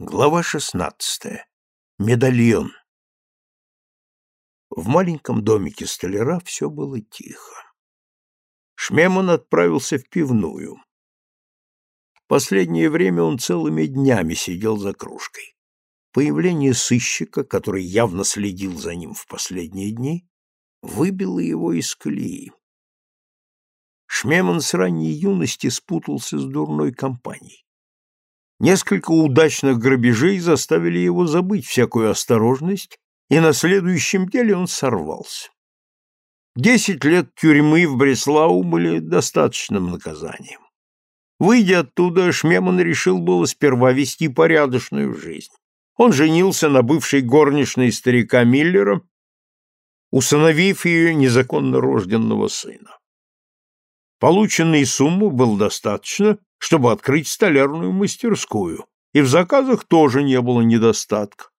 Глава шестнадцатая. Медальон. В маленьком домике столяра все было тихо. Шмемон отправился в пивную. Последнее время он целыми днями сидел за кружкой. Появление сыщика, который явно следил за ним в последние дни, выбило его из колеи. Шмемон с ранней юности спутался с дурной компанией. Несколько удачных грабежей заставили его забыть всякую осторожность, и на следующем деле он сорвался. Десять лет тюрьмы в Бреслау были достаточным наказанием. Выйдя оттуда, Шмеман решил было сперва вести порядочную жизнь. Он женился на бывшей горничной старика Миллера, усыновив ее незаконно рожденного сына. Полученной суммы было достаточно, чтобы открыть столярную мастерскую, и в заказах тоже не было недостатка.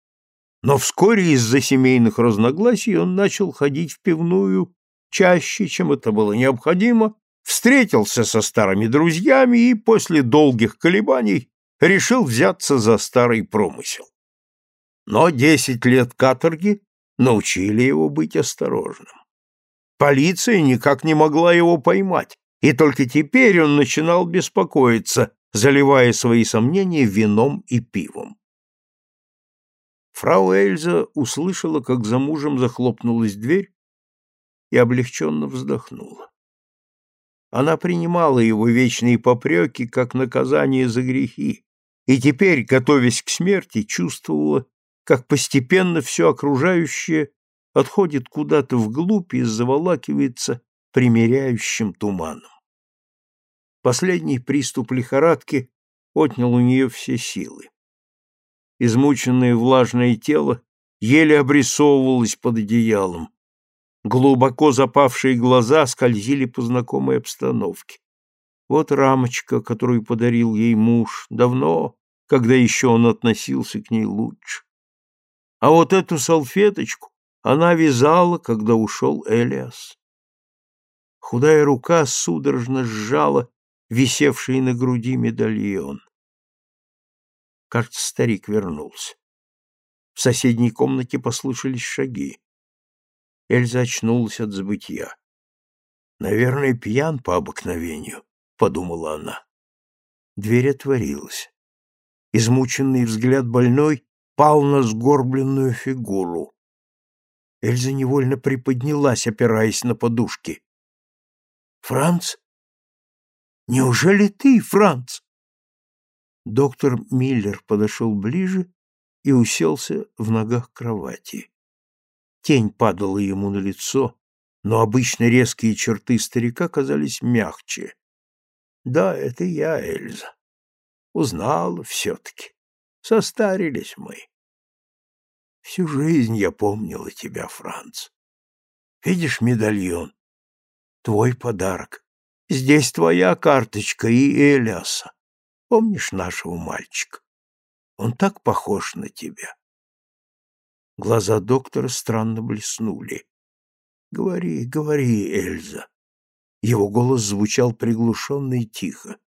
Но вскоре из-за семейных разногласий он начал ходить в пивную чаще, чем это было необходимо, встретился со старыми друзьями и после долгих колебаний решил взяться за старый промысел. Но десять лет каторги научили его быть осторожным. Полиция никак не могла его поймать, и только теперь он начинал беспокоиться, заливая свои сомнения вином и пивом. Фрау Эльза услышала, как за мужем захлопнулась дверь, и облегченно вздохнула. Она принимала его вечные попреки как наказание за грехи, и теперь, готовясь к смерти, чувствовала, как постепенно все окружающее отходит куда-то вглубь и заволакивается примиряющим туманом. Последний приступ лихорадки отнял у нее все силы. Измученное влажное тело еле обрисовывалось под одеялом. Глубоко запавшие глаза скользили по знакомой обстановке. Вот рамочка, которую подарил ей муж, давно, когда еще он относился к ней лучше. А вот эту салфеточку она вязала, когда ушел Элиас. Худая рука судорожно сжала висевший на груди медальон. Кажется, старик вернулся. В соседней комнате послышались шаги. Эльза очнулась от забытья. «Наверное, пьян по обыкновению», — подумала она. Дверь отворилась. Измученный взгляд больной пал на сгорбленную фигуру. Эльза невольно приподнялась, опираясь на подушки. «Франц?» Неужели ты, Франц? Доктор Миллер подошел ближе и уселся в ногах кровати. Тень падала ему на лицо, но обычно резкие черты старика казались мягче. Да, это я, Эльза. Узнала все-таки. Состарились мы. Всю жизнь я помнила тебя, Франц. Видишь медальон? Твой подарок. Здесь твоя карточка и Элиаса. Помнишь нашего мальчика? Он так похож на тебя. Глаза доктора странно блеснули. Говори, говори, Эльза. Его голос звучал приглушенно и тихо.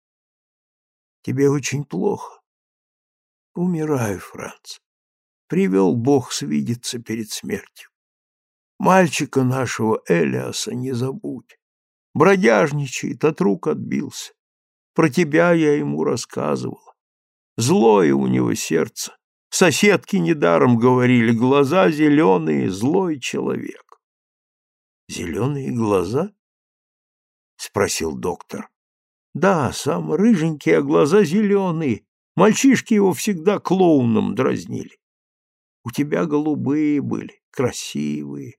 Тебе очень плохо. Умираю, Франц. Привел Бог свидеться перед смертью. Мальчика нашего Элиаса не забудь бродяжничает, от рук отбился. Про тебя я ему рассказывала. Злое у него сердце. Соседки недаром говорили, глаза зеленые, злой человек. Зеленые глаза? Спросил доктор. Да, сам рыженький, а глаза зеленые. Мальчишки его всегда клоуном дразнили. У тебя голубые были, красивые.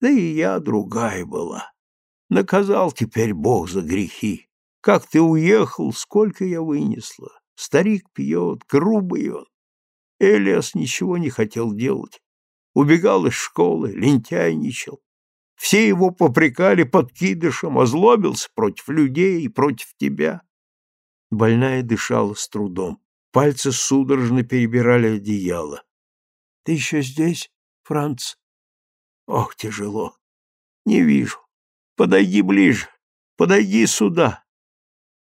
Да и я другая была. Наказал теперь Бог за грехи. Как ты уехал, сколько я вынесла. Старик пьет, грубый он. Элиас ничего не хотел делать. Убегал из школы, лентяйничал. Все его попрекали подкидышем, озлобился против людей и против тебя. Больная дышала с трудом. Пальцы судорожно перебирали одеяло. — Ты еще здесь, Франц? — Ох, тяжело. Не вижу. Подойди ближе, подойди сюда.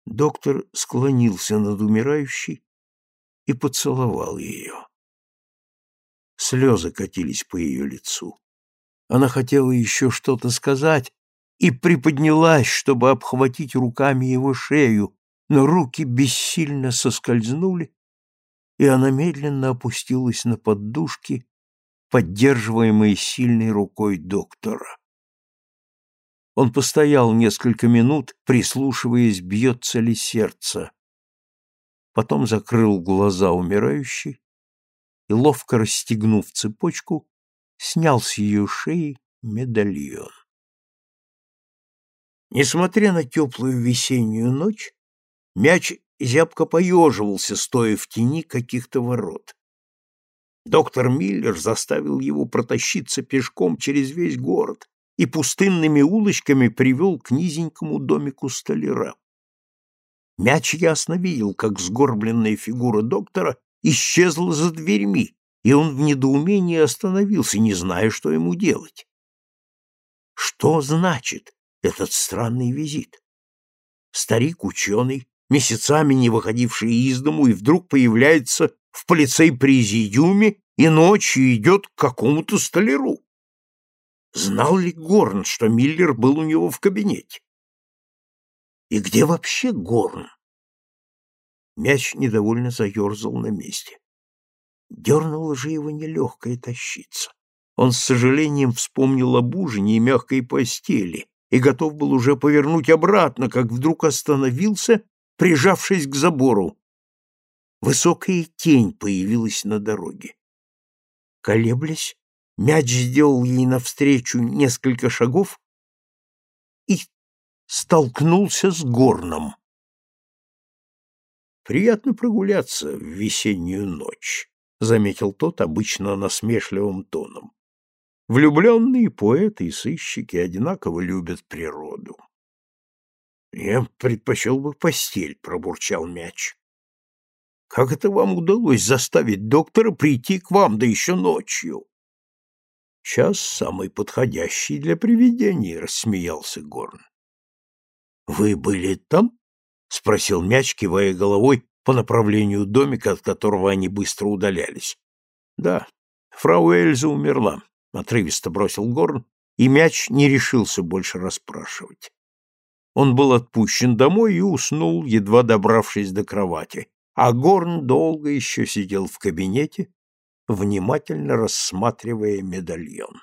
Доктор склонился над умирающей и поцеловал ее. Слезы катились по ее лицу. Она хотела еще что-то сказать и приподнялась, чтобы обхватить руками его шею, но руки бессильно соскользнули, и она медленно опустилась на поддушки, поддерживаемые сильной рукой доктора. Он постоял несколько минут, прислушиваясь, бьется ли сердце. Потом закрыл глаза умирающей и, ловко расстегнув цепочку, снял с ее шеи медальон. Несмотря на теплую весеннюю ночь, мяч зябко поеживался, стоя в тени каких-то ворот. Доктор Миллер заставил его протащиться пешком через весь город, и пустынными улочками привел к низенькому домику столяра. Мяч ясно видел, как сгорбленная фигура доктора исчезла за дверьми, и он в недоумении остановился, не зная, что ему делать. Что значит этот странный визит? Старик-ученый, месяцами не выходивший из дому, и вдруг появляется в полицей-президиуме и ночью идет к какому-то столяру. Знал ли Горн, что Миллер был у него в кабинете? И где вообще Горн? Мяч недовольно заерзал на месте. Дернула же его нелегкая тащиться. Он с сожалением вспомнил об ужине и мягкой постели и готов был уже повернуть обратно, как вдруг остановился, прижавшись к забору. Высокая тень появилась на дороге. Колеблясь, Мяч сделал ей навстречу несколько шагов и столкнулся с горном. «Приятно прогуляться в весеннюю ночь», — заметил тот обычно насмешливым тоном. «Влюбленные поэты и сыщики одинаково любят природу». «Я предпочел бы постель», — пробурчал мяч. «Как это вам удалось заставить доктора прийти к вам, да еще ночью?» Час самый подходящий для привидений, рассмеялся Горн. Вы были там? спросил мяч, кивая головой по направлению домика, от которого они быстро удалялись. Да, фрау Эльза умерла, отрывисто бросил Горн, и мяч не решился больше расспрашивать. Он был отпущен домой и уснул, едва добравшись до кровати, а Горн долго еще сидел в кабинете, внимательно рассматривая медальон.